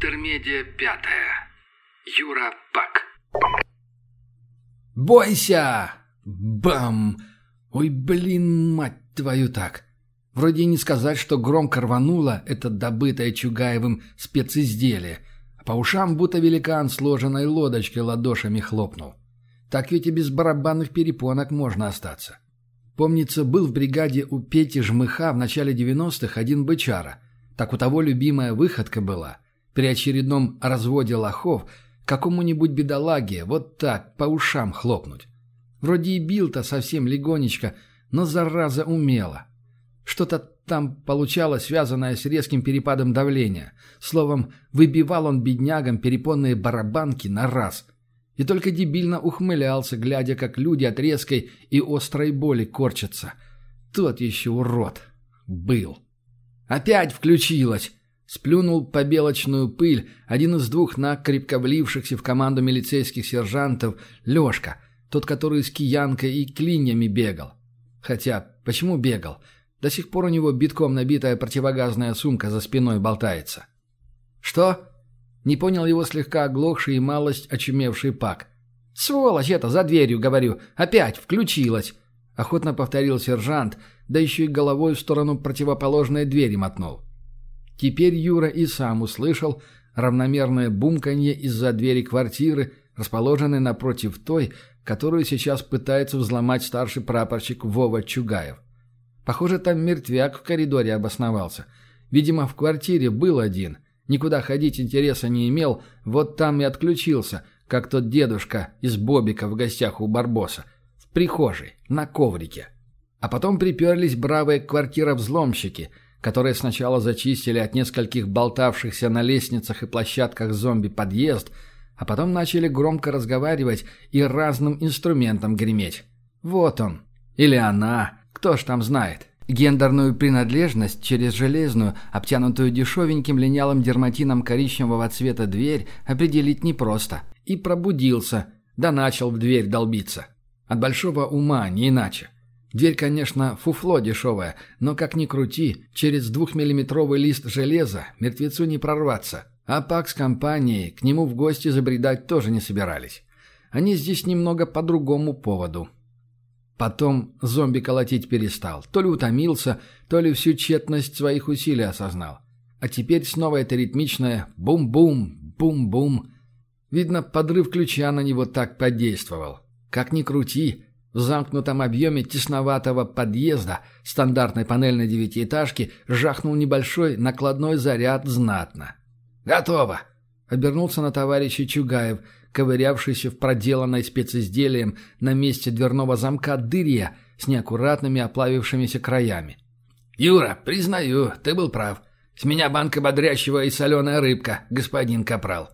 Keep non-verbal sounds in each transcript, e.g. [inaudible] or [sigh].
Интермедия пятая. Юра Пак. «Бойся!» Бам! Ой, блин, мать твою так! Вроде не сказать, что громко рвануло это добытое Чугаевым специзделие, а по ушам будто великан сложенной лодочкой ладошами хлопнул. Так ведь и без барабанных перепонок можно остаться. Помнится, был в бригаде у Пети Жмыха в начале 90-х один бычара. Так у того любимая выходка была. При очередном разводе лохов какому-нибудь бедолаге вот так по ушам хлопнуть. Вроде и бил-то совсем легонечко, но зараза умела. Что-то там получалось, связанное с резким перепадом давления. Словом, выбивал он беднягам перепонные барабанки на раз – и только дебильно ухмылялся, глядя, как люди от резкой и острой боли корчатся. Тот еще урод. Был. Опять включилась. Сплюнул побелочную пыль один из двух накрепко влившихся в команду милицейских сержантов Лешка, тот, который с киянкой и клиньями бегал. Хотя, почему бегал? До сих пор у него битком набитая противогазная сумка за спиной болтается. «Что?» Не понял его слегка оглохший и малость очумевший Пак. «Сволочь это, за дверью, говорю. Опять включилась!» Охотно повторил сержант, да еще и головой в сторону противоположной двери мотнул. Теперь Юра и сам услышал равномерное бумканье из-за двери квартиры, расположенной напротив той, которую сейчас пытается взломать старший прапорщик Вова Чугаев. Похоже, там мертвяк в коридоре обосновался. Видимо, в квартире был один – Никуда ходить интереса не имел, вот там и отключился, как тот дедушка из Бобика в гостях у Барбоса. В прихожей, на коврике. А потом приперлись бравые квартира-взломщики, которые сначала зачистили от нескольких болтавшихся на лестницах и площадках зомби подъезд, а потом начали громко разговаривать и разным инструментом греметь. Вот он. Или она. Кто ж там знает. Гендерную принадлежность через железную, обтянутую дешевеньким линялым дерматином коричневого цвета дверь определить непросто. И пробудился, да начал в дверь долбиться. От большого ума, не иначе. Дверь, конечно, фуфло дешевое, но как ни крути, через двухмиллиметровый лист железа мертвецу не прорваться. А Пак с компанией к нему в гости забредать тоже не собирались. Они здесь немного по другому поводу. Потом зомби колотить перестал. То ли утомился, то ли всю тщетность своих усилий осознал. А теперь снова это ритмичное бум-бум, бум-бум. Видно, подрыв ключа на него так подействовал. Как ни крути, в замкнутом объеме тесноватого подъезда стандартной панельной девятиэтажки жахнул небольшой накладной заряд знатно. «Готово!» — обернулся на товарища Чугаев — ковырявшийся в проделанной специзделием на месте дверного замка дыре с неаккуратными оплавившимися краями. «Юра, признаю, ты был прав. С меня банка бодрящего и соленая рыбка, господин Капрал».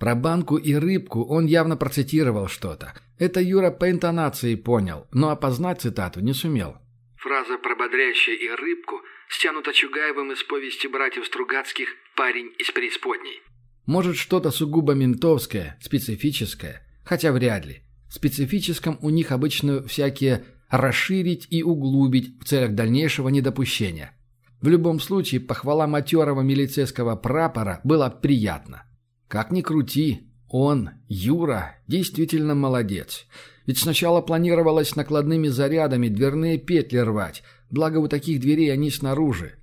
Про банку и рыбку он явно процитировал что-то. Это Юра по интонации понял, но опознать цитату не сумел. Фраза про бодрящее и рыбку стянута Чугаевым из повести братьев Стругацких «Парень из преисподней». Может, что-то сугубо ментовское, специфическое, хотя вряд ли. В специфическом у них обычно всякие расширить и углубить в целях дальнейшего недопущения. В любом случае, похвала матерого милицейского прапора была приятна. Как ни крути, он, Юра, действительно молодец. Ведь сначала планировалось накладными зарядами дверные петли рвать, благо у таких дверей они снаружи,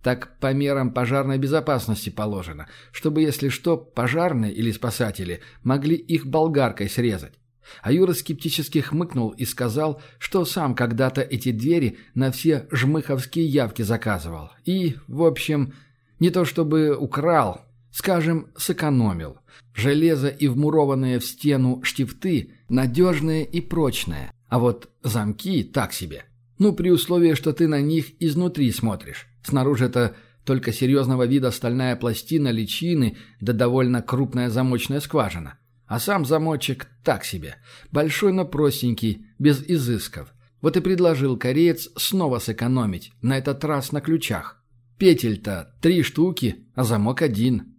так по мерам пожарной безопасности положено, чтобы, если что, пожарные или спасатели могли их болгаркой срезать. А Юра скептически хмыкнул и сказал, что сам когда-то эти двери на все жмыховские явки заказывал. И, в общем, не то чтобы украл, скажем, сэкономил. Железо и вмурованные в стену штифты надежные и прочные, а вот замки так себе. Ну, при условии, что ты на них изнутри смотришь. Снаружи это только серьезного вида стальная пластина личины да довольно крупная замочная скважина. А сам замочек так себе. Большой, но простенький, без изысков. Вот и предложил кореец снова сэкономить, на этот раз на ключах. Петель-то три штуки, а замок один.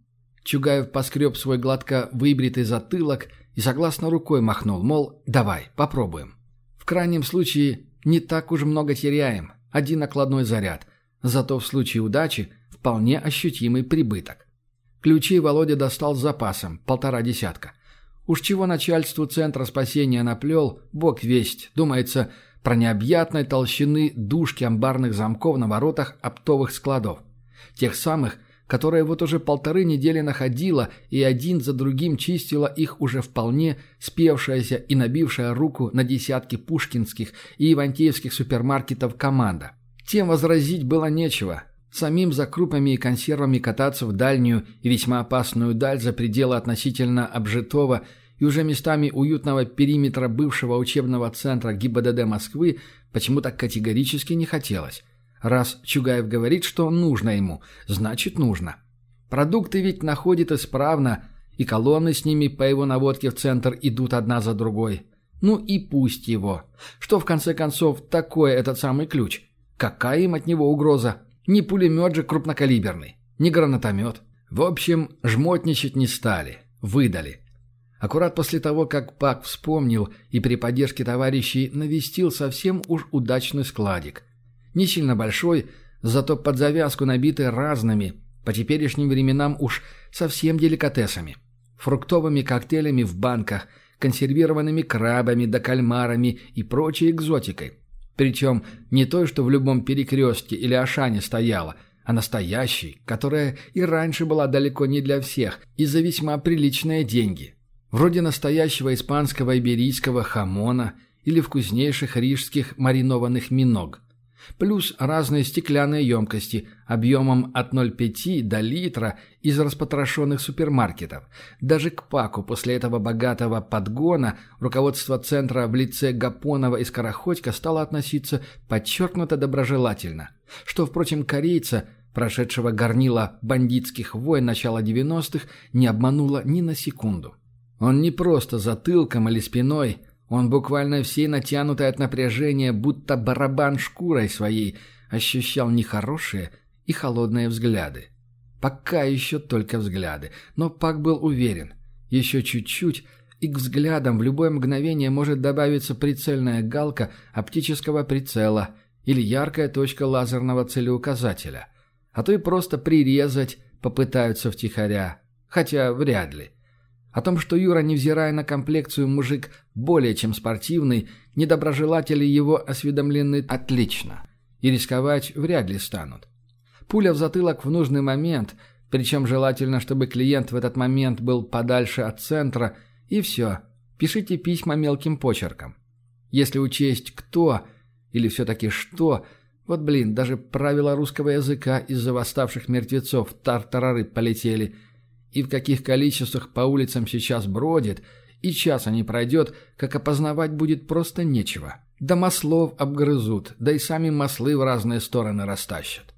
Чугаев поскреб свой гладко выбритый затылок и согласно рукой махнул, мол, давай, попробуем. В крайнем случае, не так уж много теряем. Один накладной заряд – Зато в случае удачи вполне ощутимый прибыток. Ключей Володя достал с запасом, полтора десятка. Уж чего начальству Центра спасения наплел, бог весть, думается, про необъятной толщины дужки амбарных замков на воротах оптовых складов. Тех самых, которые вот уже полторы недели находила и один за другим чистила их уже вполне спевшаяся и набившая руку на десятки пушкинских и ивантеевских супермаркетов команда. Тем возразить было нечего. Самим за крупами и консервами кататься в дальнюю и весьма опасную даль за пределы относительно обжитого и уже местами уютного периметра бывшего учебного центра ГИБДД Москвы почему-то категорически не хотелось. Раз Чугаев говорит, что нужно ему, значит нужно. Продукты ведь находит исправно, и колонны с ними по его наводке в центр идут одна за другой. Ну и пусть его. Что в конце концов такое этот самый ключ? Какая им от него угроза? Не пулемет же крупнокалиберный, не гранатомет. В общем, жмотничать не стали, выдали. Аккурат после того, как Пак вспомнил и при поддержке товарищей навестил совсем уж удачный складик. Не сильно большой, зато под завязку набитый разными, по теперешним временам уж совсем деликатесами. Фруктовыми коктейлями в банках, консервированными крабами да кальмарами и прочей экзотикой. Причем не той, что в любом перекрестке или Ашане стояла, а настоящей, которая и раньше была далеко не для всех и за весьма приличные деньги. Вроде настоящего испанского иберийского хамона или вкуснейших рижских маринованных миног. Плюс разные стеклянные емкости объемом от 0,5 до литра из распотрошенных супермаркетов. Даже к Паку после этого богатого подгона руководство центра в лице Гапонова и Скороходько стало относиться подчеркнуто доброжелательно. Что, впрочем, корейца, прошедшего горнила бандитских войн начала 90-х, не обмануло ни на секунду. Он не просто затылком или спиной, он буквально всей натянутой от напряжения, будто барабан шкурой своей, ощущал нехорошие и холодные взгляды. Пока еще только взгляды, но Пак был уверен. Еще чуть-чуть, и к взглядам в любое мгновение может добавиться прицельная галка оптического прицела или яркая точка лазерного целеуказателя. А то и просто прирезать попытаются втихаря, хотя вряд ли. О том, что Юра, невзирая на комплекцию, мужик более чем спортивный, недоброжелатели его осведомлены отлично. И рисковать вряд ли станут. Пуля в затылок в нужный момент, причем желательно, чтобы клиент в этот момент был подальше от центра, и все. Пишите письма мелким почерком. Если учесть кто или все-таки что, вот блин, даже правила русского языка из-за восставших мертвецов тартарары полетели – и в каких количествах по улицам сейчас бродит, и часа не пройдет, как опознавать будет просто нечего. Да маслов обгрызут, да и сами маслы в разные стороны растащат.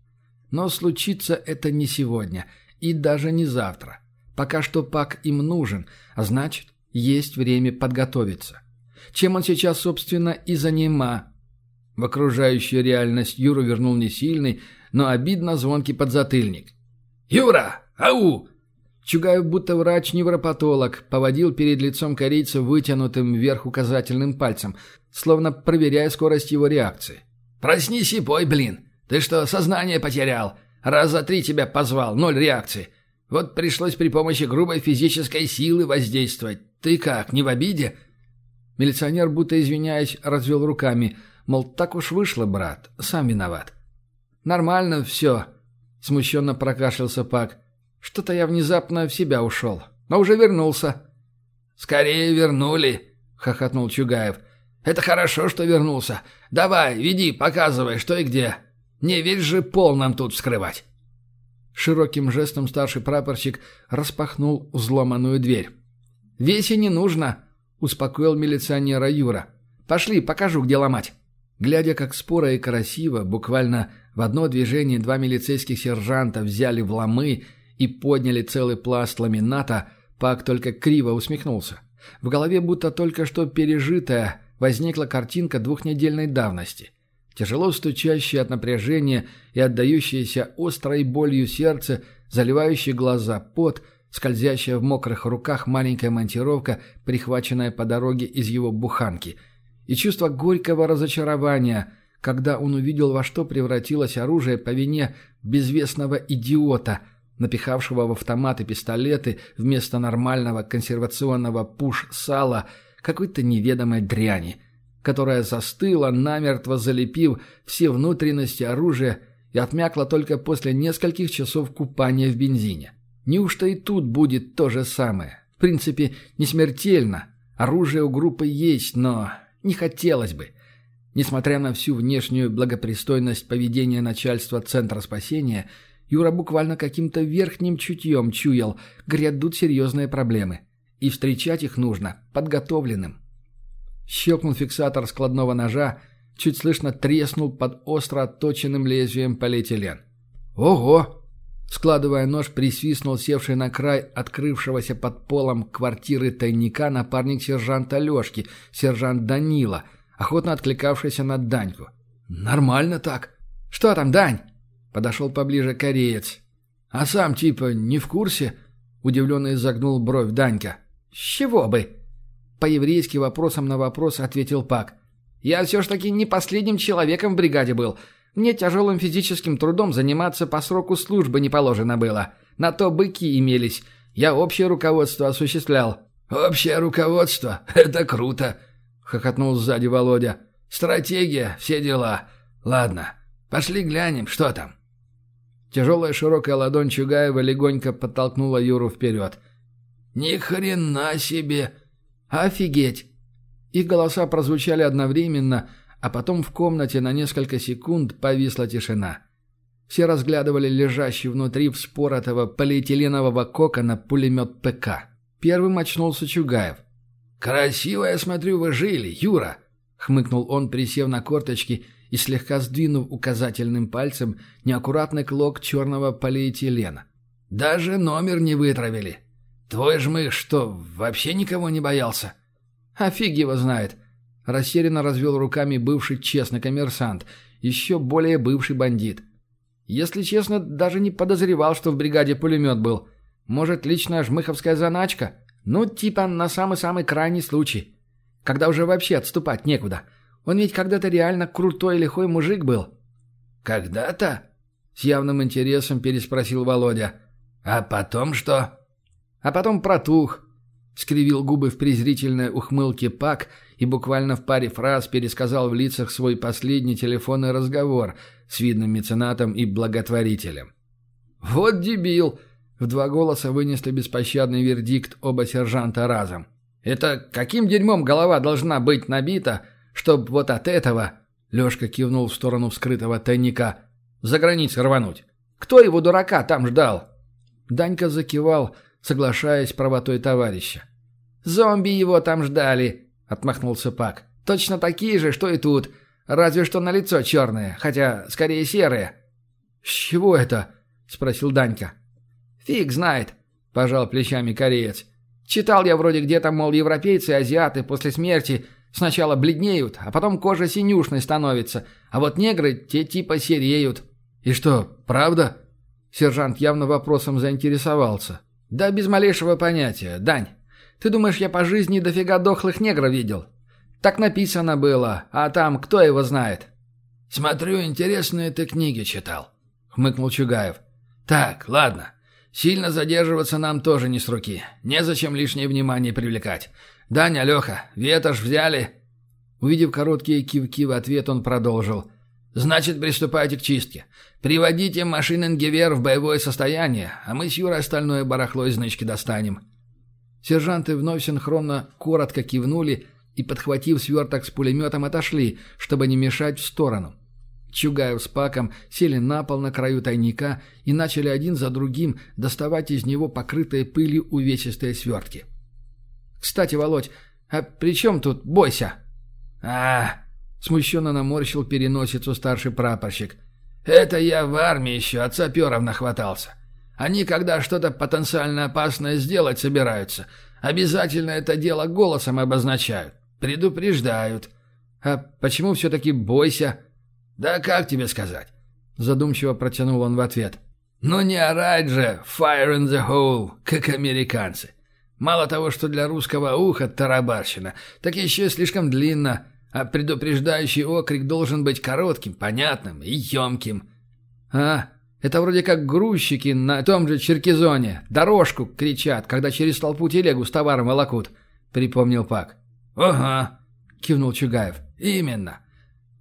Но случится это не сегодня и даже не завтра. Пока что пак им нужен, а значит, есть время подготовиться. Чем он сейчас, собственно, и занима. В окружающую реальность Юру вернул не сильный, но обидно звонкий подзатыльник. «Юра! Ау! Чугаев, будто врач-невропатолог, поводил перед лицом корейца вытянутым вверх указательным пальцем, словно проверяя скорость его реакции. «Проснись и пой, блин! Ты что, сознание потерял? Раз за три тебя позвал, ноль реакции. Вот пришлось при помощи грубой физической силы воздействовать. Ты как, не в обиде?» Милиционер, будто извиняясь, развел руками, мол, так уж вышло, брат, сам виноват. «Нормально все», — смущенно прокашлялся Пак. Что-то я внезапно в себя ушел, но уже вернулся». «Скорее вернули», — хохотнул Чугаев. «Это хорошо, что вернулся. Давай, веди, показывай, что и где. Не весь же пол нам тут вскрывать». Широким жестом старший прапорщик распахнул взломанную дверь. «Весе не нужно», — успокоил милиционера Юра. «Пошли, покажу, где ломать». Глядя, как споро и красиво, буквально в одно движение два милицейских сержанта взяли в ломы и подняли целый пласт ламината, Пак только криво усмехнулся. В голове будто только что пережитая возникла картинка двухнедельной давности. Тяжело стучащее от напряжения и отдающееся острой болью сердце, заливающие глаза пот, скользящая в мокрых руках маленькая монтировка, прихваченная по дороге из его буханки, и чувство горького разочарования, когда он увидел, во что превратилось оружие по вине безвестного идиота – напихавшего в автоматы пистолеты вместо нормального консервационного пуш-сала какой-то неведомой дряни, которая застыла, намертво залепив все внутренности оружия и отмякла только после нескольких часов купания в бензине. Неужто и тут будет то же самое? В принципе, не смертельно. Оружие у группы есть, но не хотелось бы. Несмотря на всю внешнюю благопристойность поведения начальства Центра спасения, Юра буквально каким-то верхним чутьем чуял, грядут серьезные проблемы. И встречать их нужно подготовленным. Щелкнул фиксатор складного ножа, чуть слышно треснул под остро отточенным лезвием полиэтилен. «Ого!» Складывая нож, присвистнул севший на край открывшегося под полом квартиры тайника напарник сержанта Лешки, сержант Данила, охотно откликавшийся на Даньку. «Нормально так. Что там, Дань?» Подошел поближе кореец. «А сам типа не в курсе?» Удивленно изогнул бровь Данька. «С чего бы?» По-еврейски вопросом на вопрос ответил Пак. «Я все ж таки не последним человеком в бригаде был. Мне тяжелым физическим трудом заниматься по сроку службы не положено было. На то быки имелись. Я общее руководство осуществлял». «Общее руководство? [laughs] Это круто!» — хохотнул сзади Володя. «Стратегия, все дела. Ладно, пошли глянем, что там». Тяжелая широкая ладонь Чугаева легонько подтолкнула Юру вперед. «Ни хрена себе! Офигеть!» Их голоса прозвучали одновременно, а потом в комнате на несколько секунд повисла тишина. Все разглядывали лежащий внутри вспоротого полиэтиленового кокона пулемет ПК. Первым очнулся Чугаев. «Красиво, я смотрю, вы жили, Юра!» — хмыкнул он, присев на корточки и слегка сдвинув указательным пальцем неаккуратный клок черного полиэтилена. «Даже номер не вытравили. Твой жмых что, вообще никого не боялся?» «А его знает!» Растерянно развел руками бывший честный коммерсант, еще более бывший бандит. Если честно, даже не подозревал, что в бригаде пулемет был. Может, личная жмыховская заначка? Ну, типа на самый-самый крайний случай. Когда уже вообще отступать некуда. Он ведь когда-то реально крутой и лихой мужик был. «Когда-то?» — с явным интересом переспросил Володя. «А потом что?» «А потом протух», — скривил губы в презрительной ухмылке Пак и буквально в паре фраз пересказал в лицах свой последний телефонный разговор с видным меценатом и благотворителем. «Вот дебил!» — в два голоса вынесли беспощадный вердикт оба сержанта разом. «Это каким дерьмом голова должна быть набита, чтоб вот от этого...» — Лешка кивнул в сторону вскрытого тайника. «За границей рвануть. Кто его, дурака, там ждал?» Данька закивал, соглашаясь правотой товарища. «Зомби его там ждали», отмахнулся Пак. «Точно такие же, что и тут. Разве что на лицо черное, хотя скорее серое». «С чего это?» — спросил Данька. «Фиг знает», — пожал плечами кореец. «Читал я вроде где-то, мол, европейцы азиаты после смерти сначала бледнеют, а потом кожа синюшной становится, а вот негры те типа сереют». «И что, правда?» Сержант явно вопросом заинтересовался. «Да без малейшего понятия. Дань, ты думаешь, я по жизни дофига дохлых негров видел? Так написано было, а там кто его знает?» «Смотрю, интересные ты книги читал», — хмыкнул Чугаев. «Так, ладно. Сильно задерживаться нам тоже не с руки. Незачем лишнее внимание привлекать. Даня, Леха, ветошь взяли?» Увидев короткие кивки в ответ, он продолжил. «Значит, приступайте к чистке. Приводите машиненгевер в боевое состояние, а мы с Юрой остальное барахло из нычки достанем. Сержанты вновь синхронно коротко кивнули и, подхватив сверток с пулеметом, отошли, чтобы не мешать в сторону. Чугаев с Паком сели на пол на краю тайника и начали один за другим доставать из него покрытые пылью увесистые свертки. «Кстати, Володь, а при чем тут бойся?» «А, смущенно наморщил переносицу старший прапорщик. «Это я в армии еще от саперов нахватался. Они, когда что-то потенциально опасное сделать собираются, обязательно это дело голосом обозначают. Предупреждают. А почему все-таки бойся? Да как тебе сказать? Задумчиво протянул он в ответ. Ну не орать же «fire in the hole», как американцы. Мало того, что для русского уха тарабарщина, так еще слишком длинно, а предупреждающий окрик должен быть коротким, понятным и емким. А, Это вроде как грузчики на том же Черкизоне. Дорожку кричат, когда через толпу телегу с товаром волокут», — припомнил Пак. «Ага», — кивнул Чугаев. «Именно.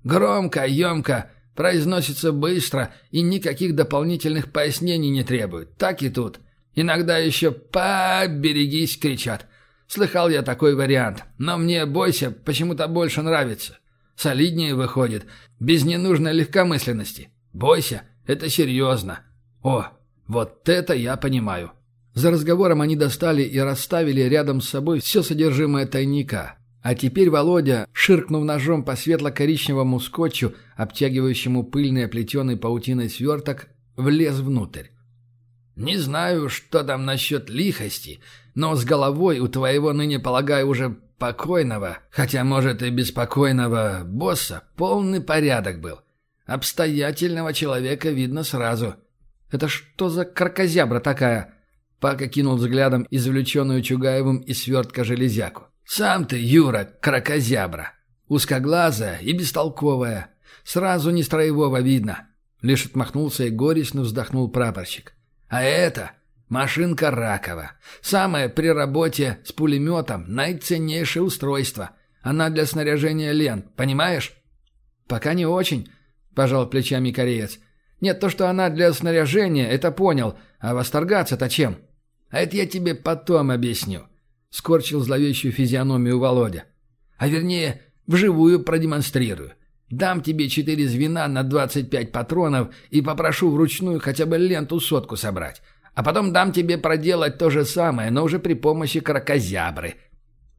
Громко, емко, произносится быстро и никаких дополнительных пояснений не требует. Так и тут. Иногда еще «поберегись» кричат. Слыхал я такой вариант, но мне «бойся» почему-то больше нравится. Солиднее выходит, без ненужной легкомысленности. «Бойся» — это серьезно. О, вот это я понимаю. За разговором они достали и расставили рядом с собой все содержимое тайника. А теперь Володя, ширкнув ножом по светло-коричневому скотчу, обтягивающему пыльный оплетенный паутиной сверток, влез внутрь. «Не знаю, что там насчет лихости, но с головой у твоего ныне, полагаю, уже покойного, хотя, может, и беспокойного босса, полный порядок был. Обстоятельного человека видно сразу». «Это что за кракозябра такая?» Пак окинул взглядом извлеченную Чугаевым из свертка железяку. «Сам ты, Юра, кракозябра. Узкоглазая и бестолковая. Сразу не строевого видно». Лишь отмахнулся и горестно вздохнул прапорщик. «А это машинка Ракова. Самое при работе с пулеметом наиценнейшее устройство. Она для снаряжения лент, понимаешь?» «Пока не очень», — пожал плечами кореец. «Нет, то, что она для снаряжения, это понял. А восторгаться-то чем?» А это я тебе потом объясню», — скорчил зловещую физиономию Володя. «А вернее, вживую продемонстрирую. Дам тебе четыре звена на двадцать пять патронов и попрошу вручную хотя бы ленту сотку собрать. А потом дам тебе проделать то же самое, но уже при помощи кракозябры.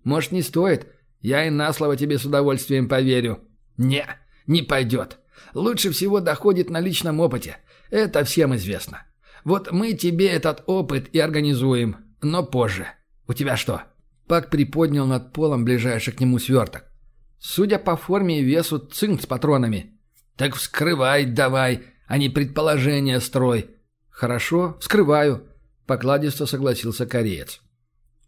Может, не стоит? Я и на слово тебе с удовольствием поверю». «Не, не пойдет. Лучше всего доходит на личном опыте. Это всем известно. Вот мы тебе этот опыт и организуем, но позже. У тебя что?» Пак приподнял над полом ближайший к нему сверток. «Судя по форме и весу, цинк с патронами». «Так вскрывай давай, а не предположение строй». «Хорошо, вскрываю», — покладисто согласился кореец.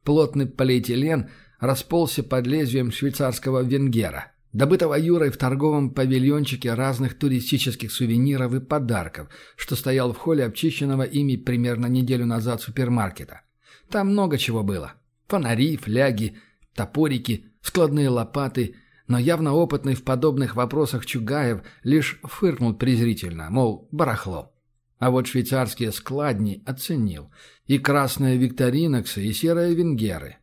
Плотный полиэтилен расползся под лезвием швейцарского венгера добытого Юрой в торговом павильончике разных туристических сувениров и подарков, что стоял в холле обчищенного ими примерно неделю назад супермаркета. Там много чего было. Фонари, фляги, топорики, складные лопаты, но явно опытный в подобных вопросах Чугаев лишь фыркнул презрительно, мол, барахло. А вот швейцарские складни оценил. И красные викториноксы, и серые венгеры.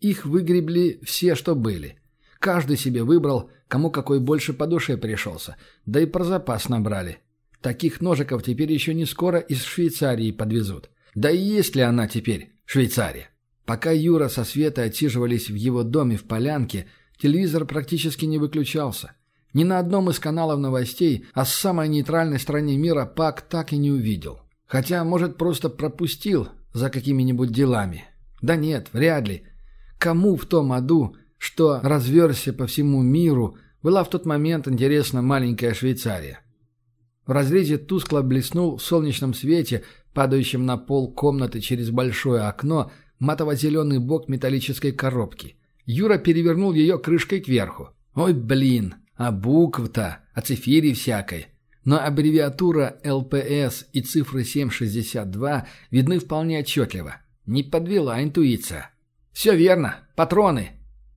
Их выгребли все, что были – Каждый себе выбрал, кому какой больше по душе пришелся. Да и про запас набрали. Таких ножиков теперь еще не скоро из Швейцарии подвезут. Да и есть ли она теперь, Швейцария? Пока Юра со Светой отсиживались в его доме в Полянке, телевизор практически не выключался. Ни на одном из каналов новостей, а с самой нейтральной стране мира Пак так и не увидел. Хотя, может, просто пропустил за какими-нибудь делами. Да нет, вряд ли. Кому в том аду что разверся по всему миру, была в тот момент интересна маленькая Швейцария. В разрезе тускло блеснул в солнечном свете, падающем на пол комнаты через большое окно, матово-зеленый бок металлической коробки. Юра перевернул ее крышкой кверху. «Ой, блин, а букв-то, а цифири всякой». Но аббревиатура ЛПС и цифры 762 видны вполне отчетливо. Не подвела интуиция. «Все верно. Патроны.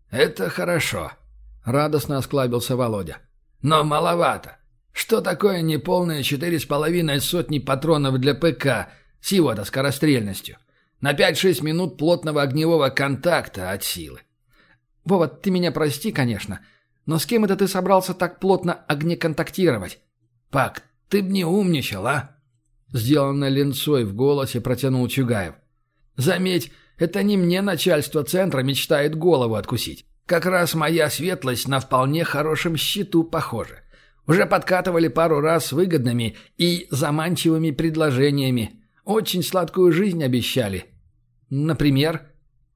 «Это хорошо», — радостно осклабился Володя. «Но маловато. Что такое неполные четыре с половиной сотни патронов для ПК с его-то скорострельностью? На пять-шесть минут плотного огневого контакта от силы». «Вова, ты меня прости, конечно, но с кем это ты собрался так плотно огнеконтактировать?» «Пак, ты б не умничал, а?» Сделанно ленцой в голосе протянул Чугаев. «Заметь, это не мне начальство центра мечтает голову откусить. Как раз моя светлость на вполне хорошем счету похожа. Уже подкатывали пару раз с выгодными и заманчивыми предложениями. Очень сладкую жизнь обещали. Например?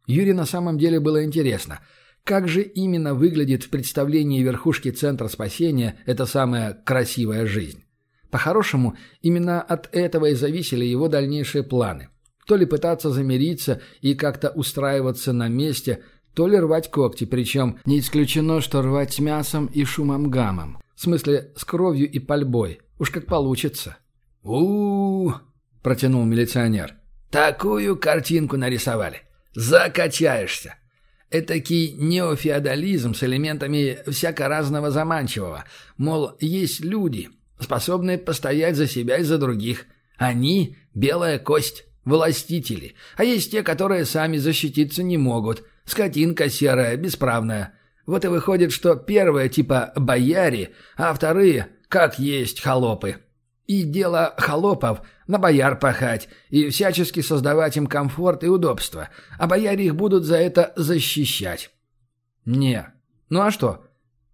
Юре на самом деле было интересно. Как же именно выглядит в представлении верхушки Центра спасения эта самая красивая жизнь? По-хорошему, именно от этого и зависели его дальнейшие планы. То ли пытаться замириться и как-то устраиваться на месте, то ли рвать когти, причем не исключено, что рвать мясом и шумом гамом. В смысле, с кровью и пальбой. Уж как получится. у, протянул милиционер. «Такую картинку нарисовали. Закачаешься. Этакий неофеодализм с элементами всяко разного заманчивого. Мол, есть люди, способные постоять за себя и за других. Они — белая кость, властители. А есть те, которые сами защититься не могут. Скотинка серая, бесправная. Вот и выходит, что первые типа бояре, а вторые — как есть холопы. И дело холопов на бояр пахать и всячески создавать им комфорт и удобство, а бояре их будут за это защищать. Не. Ну а что?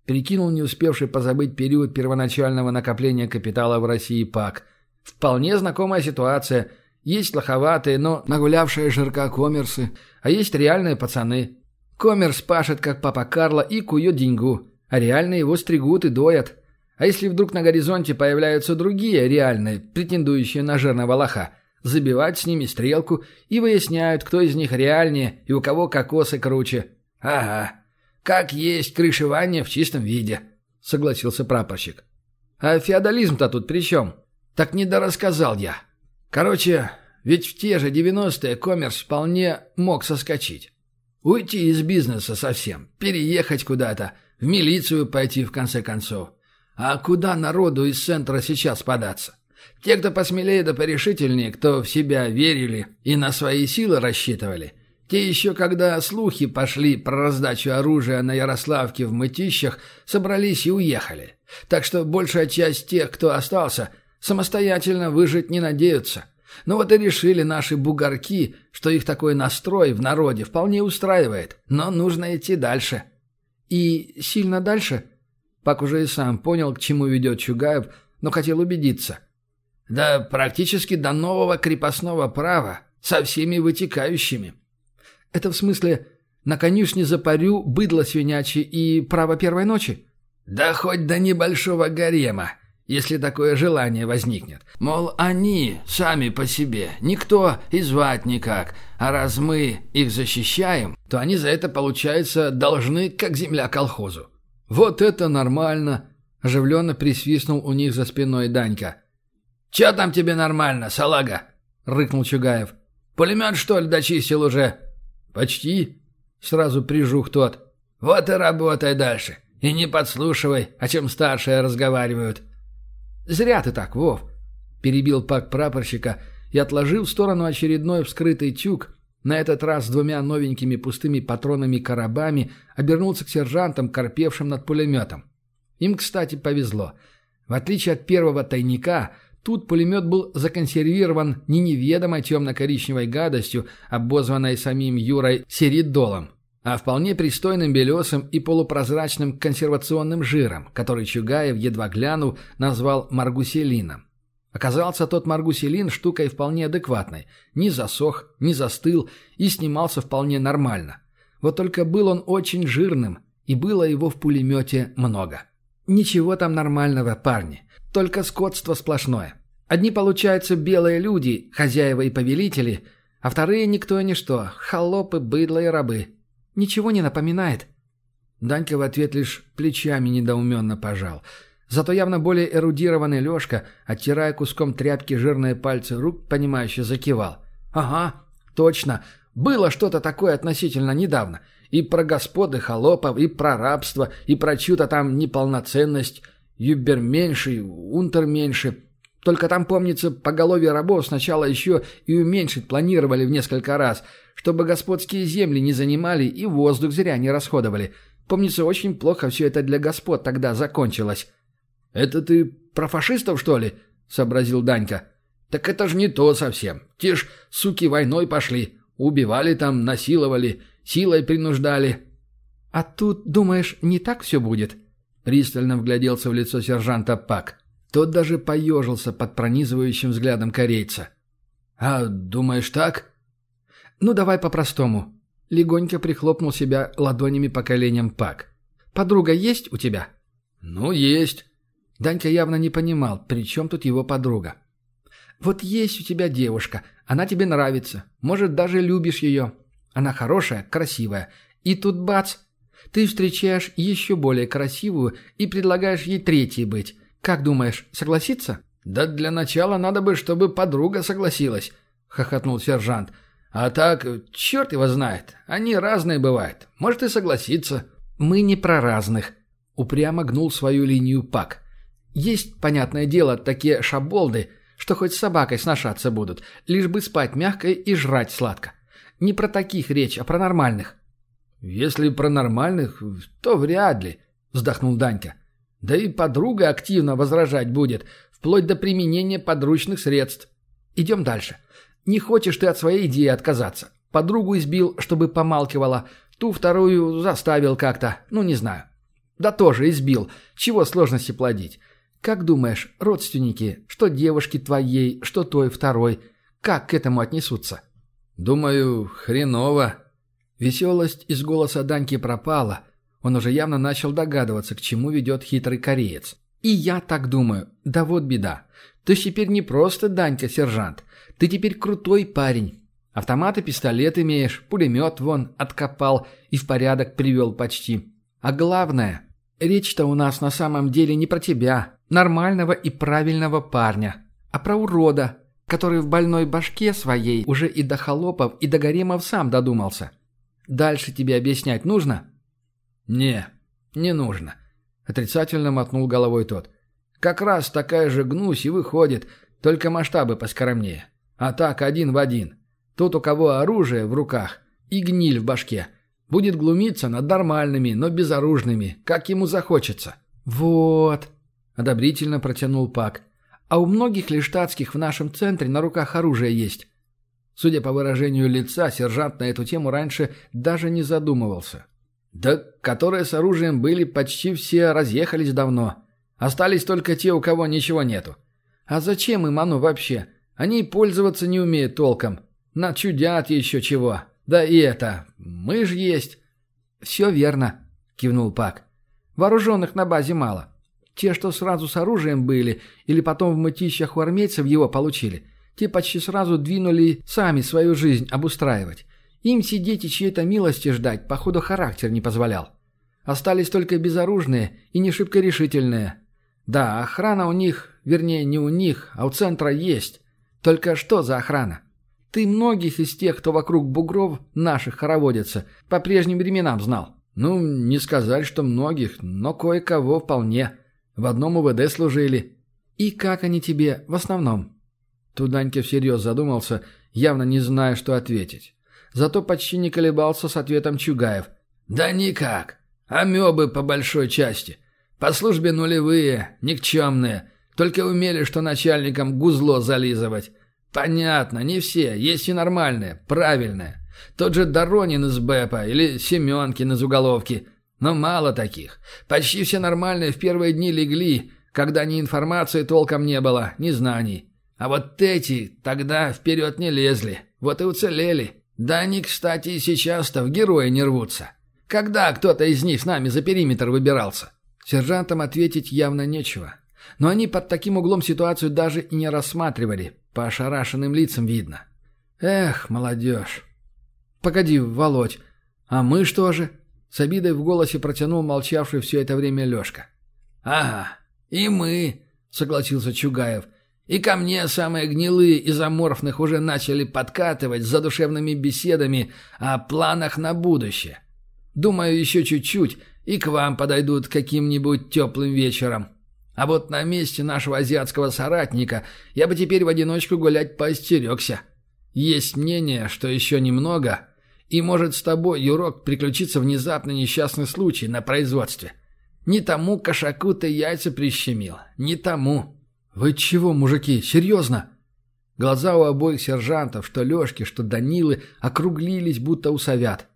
Перекинул не успевший позабыть период первоначального накопления капитала в России ПАК. Вполне знакомая ситуация. Есть лоховатые, но нагулявшие жирка коммерсы, а есть реальные пацаны. Коммерс пашет, как папа Карло, и кует деньгу, а реальные его стригут и доят. А если вдруг на горизонте появляются другие реальные, претендующие на жирного лоха, забивать с ними стрелку и выясняют, кто из них реальнее и у кого кокосы круче. Ага, как есть крышевание в чистом виде, согласился прапорщик. А феодализм-то тут при чем? Так не дорассказал я. Короче, ведь в те же девяностые коммерс вполне мог соскочить. Уйти из бизнеса совсем, переехать куда-то, в милицию пойти в конце концов. А куда народу из центра сейчас податься? Те, кто посмелее да порешительнее, кто в себя верили и на свои силы рассчитывали, те еще, когда слухи пошли про раздачу оружия на Ярославке в мытищах, собрались и уехали. Так что большая часть тех, кто остался, самостоятельно выжить не надеются. Но вот и решили наши бугорки, что их такой настрой в народе вполне устраивает, но нужно идти дальше. И сильно дальше – Пак уже и сам понял, к чему ведет Чугаев, но хотел убедиться. Да практически до нового крепостного права, со всеми вытекающими. Это в смысле на конюшне запарю, быдло свинячье и право первой ночи? Да хоть до небольшого гарема, если такое желание возникнет. Мол, они сами по себе, никто и звать никак, а раз мы их защищаем, то они за это, получается, должны, как земля колхозу. «Вот это нормально!» – оживленно присвистнул у них за спиной Данька. «Чё там тебе нормально, салага?» – рыкнул Чугаев. «Пулемет, что ли, дочистил уже?» «Почти», – сразу прижух тот. «Вот и работай дальше. И не подслушивай, о чем старшие разговаривают». «Зря ты так, Вов», – перебил пак прапорщика и отложил в сторону очередной вскрытый тюк, на этот раз с двумя новенькими пустыми патронами-коробами обернулся к сержантам, корпевшим над пулеметом. Им, кстати, повезло. В отличие от первого тайника, тут пулемет был законсервирован не неведомой темно-коричневой гадостью, обозванной самим Юрой серидолом, а вполне пристойным белесым и полупрозрачным консервационным жиром, который Чугаев, едва глянув, назвал маргуселином. Оказался тот маргуселин штукой вполне адекватной. Не засох, не застыл и снимался вполне нормально. Вот только был он очень жирным, и было его в пулемете много. Ничего там нормального, парни. Только скотство сплошное. Одни, получаются, белые люди, хозяева и повелители, а вторые никто и ничто, холопы, быдло и рабы. Ничего не напоминает. Данька в ответ лишь плечами недоуменно пожал – Зато явно более эрудированный Лёшка, оттирая куском тряпки жирные пальцы рук, понимающе закивал. «Ага, точно. Было что-то такое относительно недавно. И про господы холопов, и про рабство, и про чью-то там неполноценность. Юбер меньше, унтер меньше. Только там, помнится, поголовье рабов сначала еще и уменьшить планировали в несколько раз, чтобы господские земли не занимали и воздух зря не расходовали. Помнится, очень плохо все это для господ тогда закончилось». «Это ты про фашистов, что ли?» — сообразил Данька. «Так это ж не то совсем. Те ж, суки, войной пошли. Убивали там, насиловали, силой принуждали». «А тут, думаешь, не так все будет?» Пристально вгляделся в лицо сержанта Пак. Тот даже поежился под пронизывающим взглядом корейца. «А думаешь так?» «Ну, давай по-простому». Легонько прихлопнул себя ладонями по коленям Пак. «Подруга есть у тебя?» «Ну, есть», Данька явно не понимал, при чем тут его подруга. «Вот есть у тебя девушка, она тебе нравится, может, даже любишь ее. Она хорошая, красивая. И тут бац! Ты встречаешь еще более красивую и предлагаешь ей третьей быть. Как думаешь, согласится?» «Да для начала надо бы, чтобы подруга согласилась», — хохотнул сержант. «А так, черт его знает. Они разные бывают. Может и согласиться». «Мы не про разных», — упрямо гнул свою линию Пак. «Есть, понятное дело, такие шаболды, что хоть с собакой сношаться будут, лишь бы спать мягко и жрать сладко. Не про таких речь, а про нормальных». «Если про нормальных, то вряд ли», — вздохнул Данька. «Да и подруга активно возражать будет, вплоть до применения подручных средств. Идем дальше. Не хочешь ты от своей идеи отказаться. Подругу избил, чтобы помалкивала, ту вторую заставил как-то, ну не знаю. Да тоже избил. Чего сложности плодить? Как думаешь, родственники, что девушки твоей, что той второй, как к этому отнесутся? Думаю, хреново. Веселость из голоса Даньки пропала. Он уже явно начал догадываться, к чему ведет хитрый кореец. И я так думаю. Да вот беда. Ты теперь не просто Данька-сержант. Ты теперь крутой парень. Автомат и пистолет имеешь, пулемет вон откопал и в порядок привел почти. А главное, речь-то у нас на самом деле не про тебя, нормального и правильного парня, а про урода, который в больной башке своей уже и до холопов, и до гаремов сам додумался. Дальше тебе объяснять нужно? Не, не нужно. Отрицательно мотнул головой тот. Как раз такая же гнусь и выходит, только масштабы поскромнее. А так один в один. Тот, у кого оружие в руках и гниль в башке, будет глумиться над нормальными, но безоружными, как ему захочется. «Вот», — одобрительно протянул Пак. «А у многих ли штатских в нашем центре на руках оружие есть?» Судя по выражению лица, сержант на эту тему раньше даже не задумывался. Да, которые с оружием были, почти все разъехались давно. Остались только те, у кого ничего нету. А зачем им оно вообще? Они пользоваться не умеют толком. Начудят еще чего. Да и это, мы ж есть. Все верно, кивнул Пак. Вооруженных на базе мало. Те, что сразу с оружием были, или потом в мытищах у армейцев его получили, те почти сразу двинули сами свою жизнь обустраивать. Им сидеть и чьей-то милости ждать, походу, характер не позволял. Остались только безоружные и не шибко решительные. Да, охрана у них, вернее, не у них, а у центра есть. Только что за охрана? Ты многих из тех, кто вокруг бугров наших хороводится, по прежним временам знал. Ну, не сказать, что многих, но кое-кого вполне. В одном УВД служили. И как они тебе в основном? Тут Данька всерьез задумался, явно не зная, что ответить. Зато почти не колебался с ответом Чугаев. «Да никак. Амебы по большой части. По службе нулевые, никчемные. Только умели, что начальникам гузло зализывать. Понятно, не все, есть и нормальные, правильные. Тот же Доронин из БЭПа или Семенкин из уголовки. Но мало таких. Почти все нормальные в первые дни легли, когда ни информации толком не было, ни знаний. А вот эти тогда вперед не лезли, вот и уцелели. Да они, кстати, и сейчас-то в герои не рвутся. Когда кто-то из них с нами за периметр выбирался? Сержантам ответить явно нечего. Но они под таким углом ситуацию даже и не рассматривали. По ошарашенным лицам видно. Эх, молодежь. Погоди, Володь, а мы что же? С обидой в голосе протянул молчавший все это время Лешка. Ага, и мы, согласился Чугаев. И ко мне самые гнилые из аморфных уже начали подкатывать с задушевными беседами о планах на будущее. Думаю, еще чуть-чуть, и к вам подойдут каким-нибудь теплым вечером. А вот на месте нашего азиатского соратника я бы теперь в одиночку гулять поостерегся. Есть мнение, что еще немного, и может с тобой, Юрок, приключиться внезапно несчастный случай на производстве. Не тому кошаку ты яйца прищемил, не тому. «Вы чего, мужики, серьезно?» Глаза у обоих сержантов, что Лешки, что Данилы, округлились, будто у совят.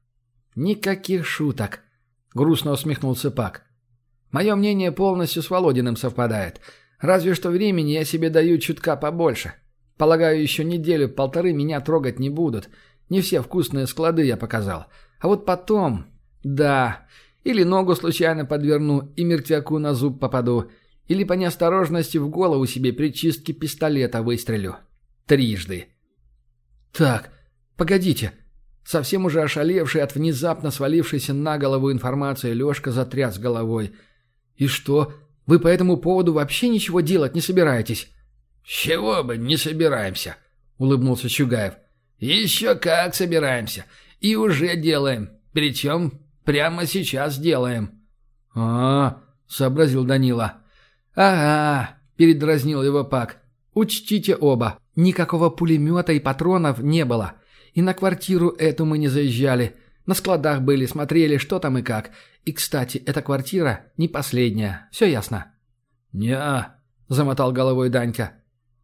«Никаких шуток», — грустно усмехнулся Пак. «Мое мнение полностью с Володиным совпадает. Разве что времени я себе даю чутка побольше. Полагаю, еще неделю-полторы меня трогать не будут. Не все вкусные склады я показал. А вот потом... Да, или ногу случайно подверну и мертвяку на зуб попаду, или по неосторожности в голову себе при чистке пистолета выстрелю. Трижды. Так, погодите. Совсем уже ошалевший от внезапно свалившейся на голову информации Лешка затряс головой. И что, вы по этому поводу вообще ничего делать не собираетесь? «С чего бы, не собираемся», — улыбнулся Чугаев. «Еще как собираемся. И уже делаем. Причем прямо сейчас делаем». «А-а-а», сообразил Данила. «Ага», — передразнил его Пак. «Учтите оба, никакого пулемета и патронов не было. И на квартиру эту мы не заезжали. На складах были, смотрели, что там и как. И, кстати, эта квартира не последняя. Все ясно?» «Не-а», замотал головой Данька.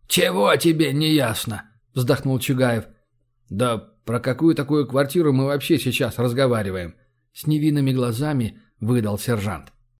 «Чего тебе не ясно?» — вздохнул Чугаев. «Да про какую такую квартиру мы вообще сейчас разговариваем?» С невинными глазами выдал сержант.